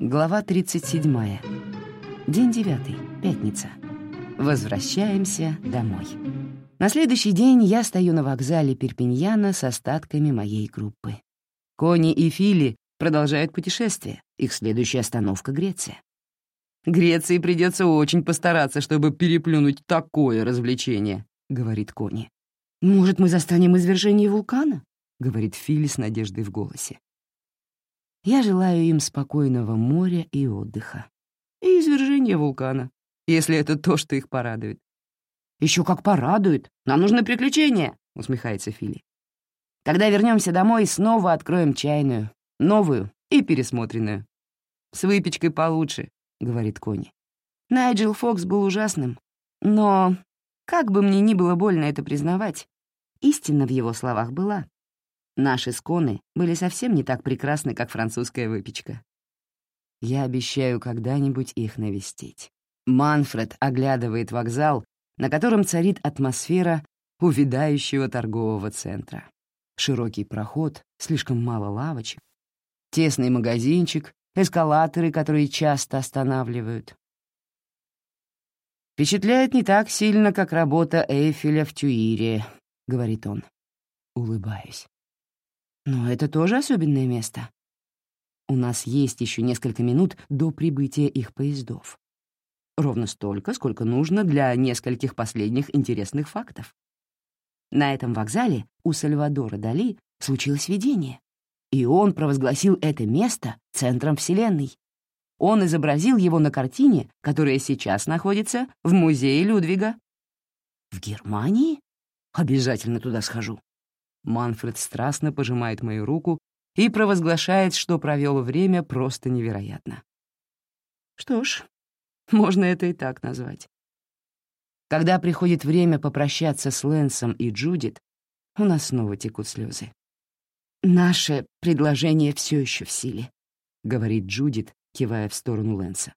Глава 37. День девятый. Пятница. Возвращаемся домой. На следующий день я стою на вокзале Перпиньяна с остатками моей группы. Кони и Фили продолжают путешествие. Их следующая остановка — Греция. «Греции придется очень постараться, чтобы переплюнуть такое развлечение», — говорит Кони. «Может, мы застанем извержение вулкана?» — говорит Фили с надеждой в голосе. Я желаю им спокойного моря и отдыха. И извержения вулкана, если это то, что их порадует. Еще как порадует. Нам нужны приключения», — усмехается Фили. «Когда вернемся домой, снова откроем чайную, новую и пересмотренную. С выпечкой получше», — говорит Кони. Найджел Фокс был ужасным, но, как бы мне ни было больно это признавать, истина в его словах была. Наши сконы были совсем не так прекрасны, как французская выпечка. Я обещаю когда-нибудь их навестить. Манфред оглядывает вокзал, на котором царит атмосфера увядающего торгового центра. Широкий проход, слишком мало лавочек, тесный магазинчик, эскалаторы, которые часто останавливают. «Впечатляет не так сильно, как работа Эйфеля в Тюире», — говорит он. Улыбаюсь. Но это тоже особенное место. У нас есть еще несколько минут до прибытия их поездов. Ровно столько, сколько нужно для нескольких последних интересных фактов. На этом вокзале у Сальвадора Дали случилось видение, и он провозгласил это место центром Вселенной. Он изобразил его на картине, которая сейчас находится в музее Людвига. В Германии? Обязательно туда схожу. Манфред страстно пожимает мою руку и провозглашает, что провел время просто невероятно. Что ж, можно это и так назвать. Когда приходит время попрощаться с Лэнсом и Джудит, у нас снова текут слезы. «Наше предложение все еще в силе», — говорит Джудит, кивая в сторону Лэнса.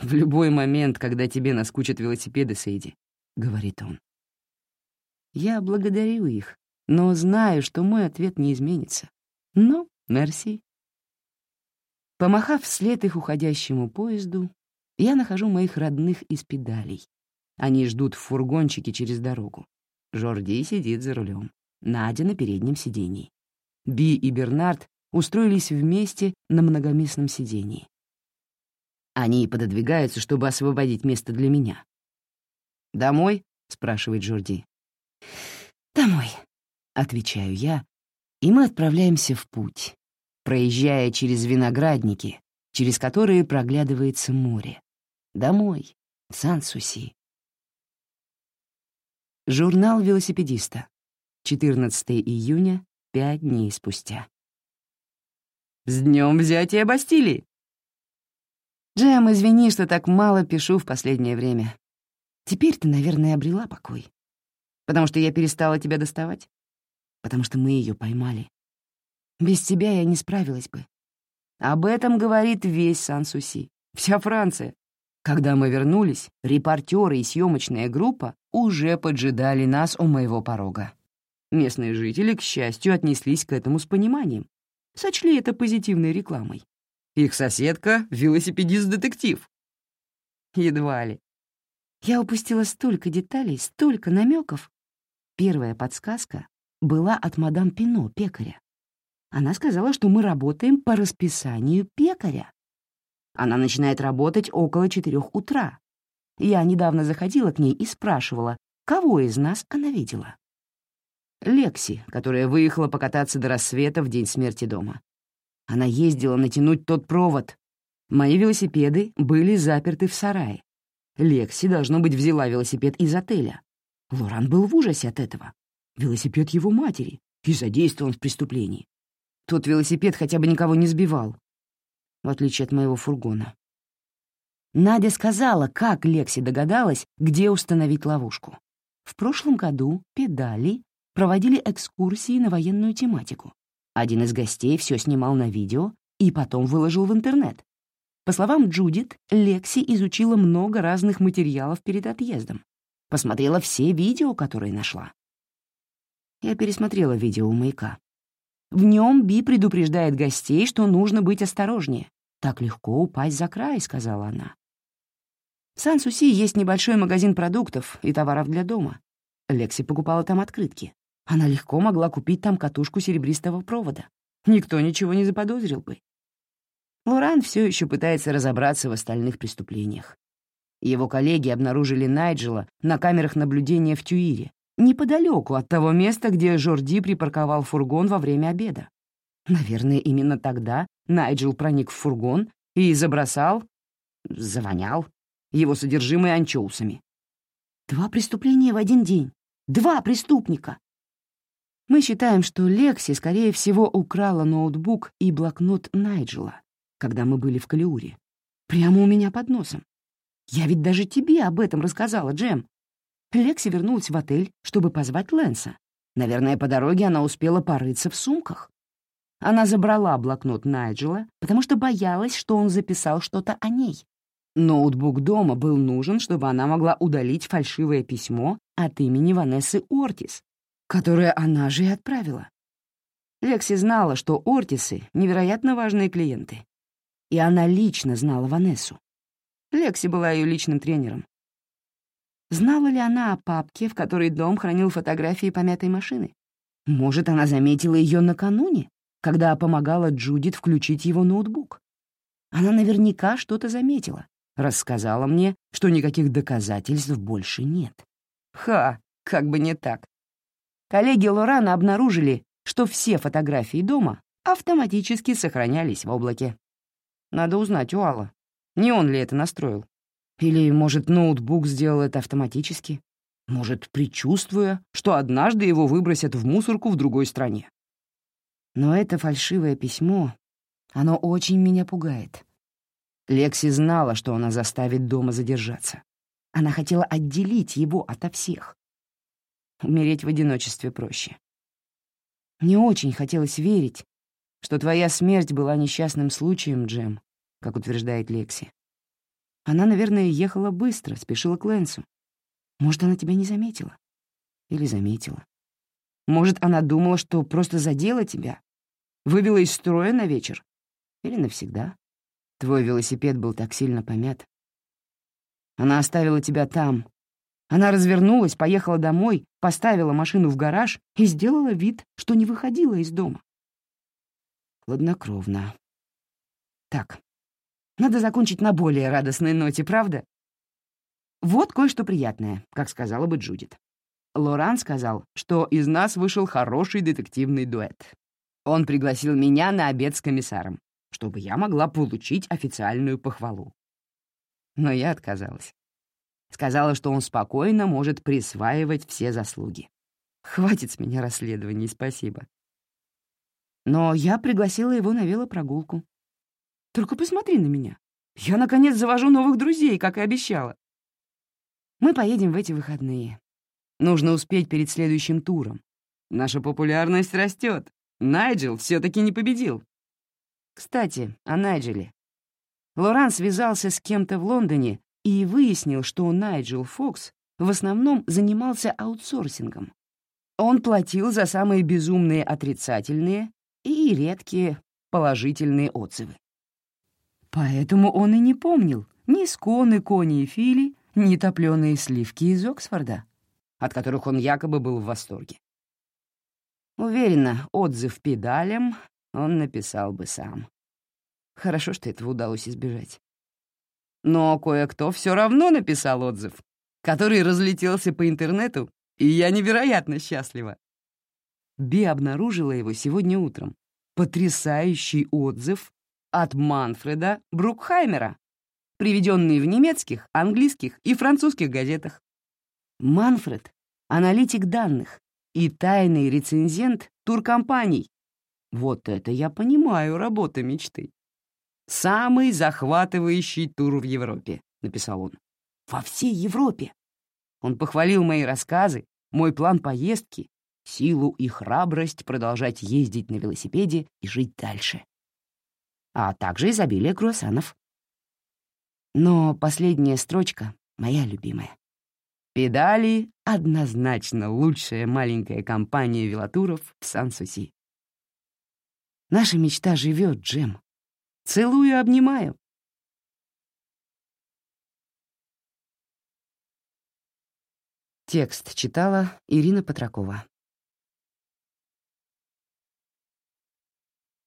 «В любой момент, когда тебе наскучат велосипеды, Сейди», — говорит он. Я благодарю их, но знаю, что мой ответ не изменится. Но, мерси. Помахав вслед их уходящему поезду, я нахожу моих родных из педалей. Они ждут в фургончике через дорогу. Жорди сидит за рулем, Надя на переднем сидении. Би и Бернард устроились вместе на многоместном сидении. Они пододвигаются, чтобы освободить место для меня. «Домой?» — спрашивает Жорди. «Домой», — отвечаю я, и мы отправляемся в путь, проезжая через виноградники, через которые проглядывается море. Домой, в Сан-Суси. Журнал велосипедиста. 14 июня, пять дней спустя. «С днем взятия Бастилии!» «Джем, извини, что так мало пишу в последнее время. Теперь ты, наверное, обрела покой. Потому что я перестала тебя доставать? Потому что мы ее поймали. Без тебя я не справилась бы. Об этом говорит весь Сан-Суси, вся Франция. Когда мы вернулись, репортеры и съемочная группа уже поджидали нас у моего порога. Местные жители, к счастью, отнеслись к этому с пониманием. Сочли это позитивной рекламой. Их соседка — велосипедист-детектив. Едва ли. Я упустила столько деталей, столько намеков. Первая подсказка была от мадам Пино, пекаря. Она сказала, что мы работаем по расписанию пекаря. Она начинает работать около четырех утра. Я недавно заходила к ней и спрашивала, кого из нас она видела. Лекси, которая выехала покататься до рассвета в день смерти дома. Она ездила натянуть тот провод. Мои велосипеды были заперты в сарае. Лекси, должно быть, взяла велосипед из отеля. Лоран был в ужасе от этого велосипед его матери и задействован в преступлении. Тот велосипед хотя бы никого не сбивал, в отличие от моего фургона. Надя сказала, как Лекси догадалась, где установить ловушку. В прошлом году педали проводили экскурсии на военную тематику. Один из гостей все снимал на видео и потом выложил в интернет. По словам Джудит, Лекси изучила много разных материалов перед отъездом. Посмотрела все видео, которые нашла. Я пересмотрела видео у маяка. В нем Би предупреждает гостей, что нужно быть осторожнее. так легко упасть за край», — сказала она. В Сан-Суси есть небольшой магазин продуктов и товаров для дома. Лекси покупала там открытки. Она легко могла купить там катушку серебристого провода. Никто ничего не заподозрил бы. Лоран все еще пытается разобраться в остальных преступлениях. Его коллеги обнаружили Найджела на камерах наблюдения в Тюире, неподалеку от того места, где Жорди припарковал фургон во время обеда. Наверное, именно тогда Найджел проник в фургон и забросал, завонял его содержимое анчоусами. Два преступления в один день. Два преступника. Мы считаем, что Лекси, скорее всего, украла ноутбук и блокнот Найджела, когда мы были в Калиуре. Прямо у меня под носом. Я ведь даже тебе об этом рассказала, Джем. Лекси вернулась в отель, чтобы позвать Лэнса. Наверное, по дороге она успела порыться в сумках. Она забрала блокнот Найджела, потому что боялась, что он записал что-то о ней. Ноутбук дома был нужен, чтобы она могла удалить фальшивое письмо от имени Ванессы Ортис, которое она же и отправила. Лекси знала, что Ортисы — невероятно важные клиенты. И она лично знала Ванессу. Лекси была ее личным тренером. Знала ли она о папке, в которой дом хранил фотографии помятой машины? Может, она заметила ее накануне, когда помогала Джудит включить его ноутбук? Она наверняка что-то заметила, рассказала мне, что никаких доказательств больше нет. Ха, как бы не так. Коллеги Лорана обнаружили, что все фотографии дома автоматически сохранялись в облаке. Надо узнать у Алла, не он ли это настроил. Или, может, ноутбук сделал это автоматически? Может, предчувствуя, что однажды его выбросят в мусорку в другой стране. Но это фальшивое письмо, оно очень меня пугает. Лекси знала, что она заставит дома задержаться. Она хотела отделить его ото всех. Умереть в одиночестве проще. Мне очень хотелось верить, что твоя смерть была несчастным случаем, Джем, как утверждает Лекси. Она, наверное, ехала быстро, спешила к Лэнсу. Может, она тебя не заметила? Или заметила? Может, она думала, что просто задела тебя? Вывела из строя на вечер? Или навсегда? Твой велосипед был так сильно помят. Она оставила тебя там. Она развернулась, поехала домой, поставила машину в гараж и сделала вид, что не выходила из дома. Хладнокровно. Так, надо закончить на более радостной ноте, правда? Вот кое-что приятное, как сказала бы Джудит. Лоран сказал, что из нас вышел хороший детективный дуэт. Он пригласил меня на обед с комиссаром, чтобы я могла получить официальную похвалу. Но я отказалась. Сказала, что он спокойно может присваивать все заслуги. Хватит с меня расследований, спасибо. Но я пригласила его на велопрогулку. Только посмотри на меня. Я, наконец, завожу новых друзей, как и обещала. Мы поедем в эти выходные. Нужно успеть перед следующим туром. Наша популярность растет. Найджел все таки не победил. Кстати, о Найджеле. Лоран связался с кем-то в Лондоне и выяснил, что Найджел Фокс в основном занимался аутсорсингом. Он платил за самые безумные отрицательные и редкие положительные отзывы. Поэтому он и не помнил ни сконы, кони и фили, ни топленые сливки из Оксфорда, от которых он якобы был в восторге. Уверена, отзыв педалям он написал бы сам. Хорошо, что этого удалось избежать. Но кое-кто все равно написал отзыв, который разлетелся по интернету, и я невероятно счастлива. Би обнаружила его сегодня утром. Потрясающий отзыв от Манфреда Брукхаймера, приведенные в немецких, английских и французских газетах. Манфред — аналитик данных и тайный рецензент туркомпаний. Вот это я понимаю, работа мечты. «Самый захватывающий тур в Европе», — написал он. «Во всей Европе». Он похвалил мои рассказы, мой план поездки, силу и храбрость продолжать ездить на велосипеде и жить дальше а также изобилие круассанов. Но последняя строчка — моя любимая. Педали — однозначно лучшая маленькая компания велотуров в Сан-Суси. Наша мечта живет, Джем. Целую обнимаю. Текст читала Ирина Патракова.